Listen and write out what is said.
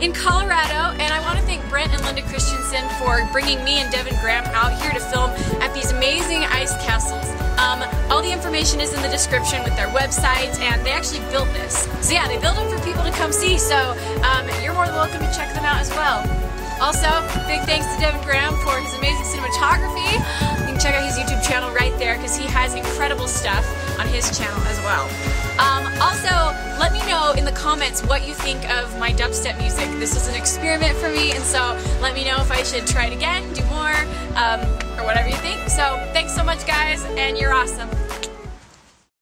in Colorado, and I want to thank Brent and Linda Christensen for bringing me and Devin Graham out here to film at these amazing ice castles. Um, all the information is in the description with their website, and they actually built this. So yeah, they built them for people to come see. So um, you're more than welcome to check them out as well. Also, big thanks to Devin Graham for his amazing cinematography. You can check out his YouTube channel right there because he has incredible stuff on his channel as well. Um, also, know in the comments what you think of my dubstep music. This was an experiment for me, and so let me know if I should try it again, do more, um, or whatever you think. So, thanks so much, guys, and you're awesome.